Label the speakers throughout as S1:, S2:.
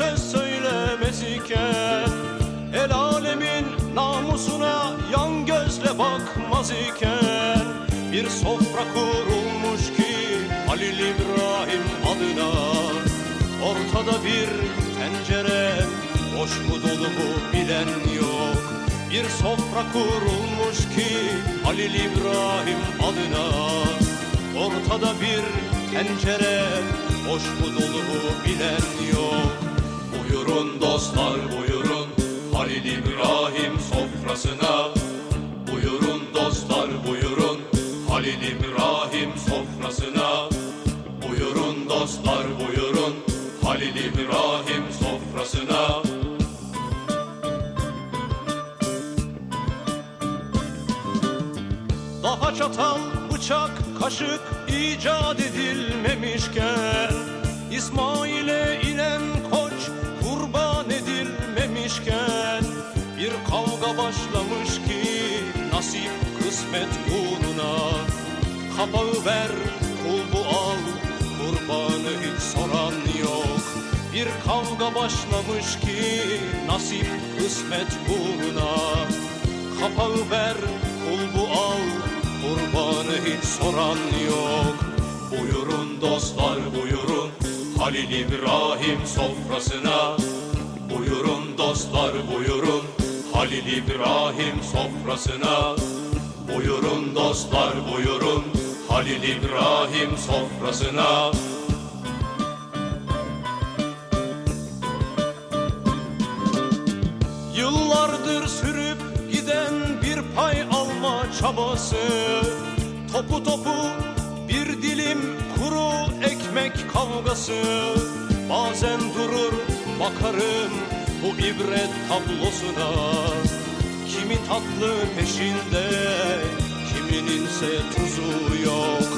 S1: söz söylemeziken El alemin namusuna yan gözle bakmaz iken Bir sofra kurulmuş ki Halil İbrahim adına Ortada bir tencere boş mu dolu mu bilen yok. Bir sofra kurulmuş ki Halil İbrahim adına Ortada bir tencere boş mu dolu mu bilen yok. Buyurun dostlar buyurun. Halil İbrahim sofrasına. Buyurun dostlar buyurun. Halil İbrahim sofrasına. Buyurun dostlar buyurun. Halil İbrahim sofrasına. Daha çatal, bıçak, kaşık icat edilmemişken İsmail'e kısmet uğruna Kapağı ver, kulbu al, kurbanı hiç soran yok Bir kavga başlamış ki nasip kısmet uğruna Kapağı ver, kulbu al, kurbanı hiç soran yok. Buyurun dostlar buyurun, Halil İbrahim sofrasına. Buyurun dostlar buyurun, Halil İbrahim sofrasına. Buyurun dostlar buyurun, Halil İbrahim sofrasına. Yıllardır sürüp giden bir pay alma çabası. Topu topu bir dilim kuru ekmek kavgası. Bazen durur bakarım bu ibret tablosuna Kimi tatlı peşinde kimininse tuzu yok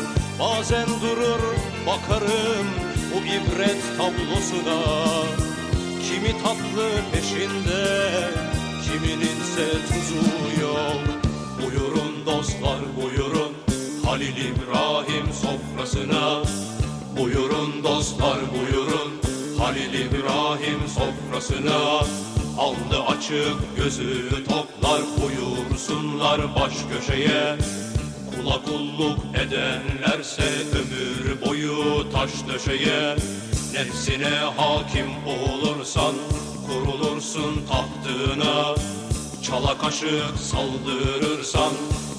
S1: Bazen durur bakarım bu ibret tablosuna Kimi tatlı peşinde, kimininse tuzu yok. Buyurun dostlar buyurun, Halil İbrahim sofrasına. Buyurun dostlar buyurun, Halil İbrahim sofrasına. Alnı açık, gözü toplar, buyursunlar baş köşeye. Kula kulluk edenlerse ömür boyu taş döşeye Nefsine hakim olursan kurulursun tahtına Çala kaşık saldırırsan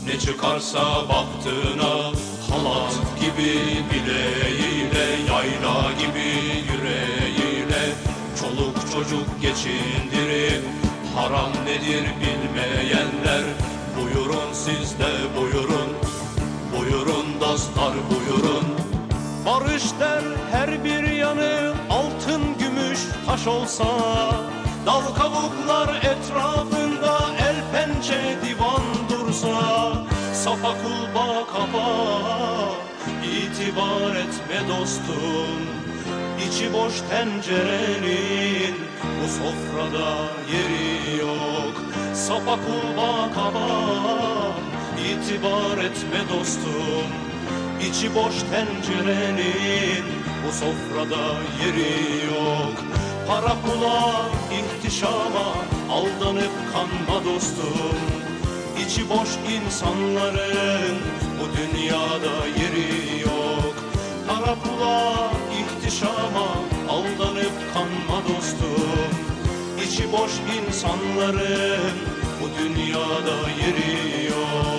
S1: ne çıkarsa baktığına Halat gibi bileğiyle çocuk geçindirip haram nedir bilmeyenler. Buyurun siz de buyurun Buyurun dostlar buyurun. Barış der her bir yanı altın gümüş taş olsa. Dal kavuklar etrafında el pençe divan dursa. Safa kulba kaba itibar etme dostum İçi boş tencerenin bu sofrada yeri yok. Sapa kulba kaba itibar etme dostum. İçi boş tencerenin bu sofrada yeri yok. Para pula ihtişama aldanıp kanma dostum. İçi boş insanların bu dünyada yeri yok boş insanların bu dünyada yeri yok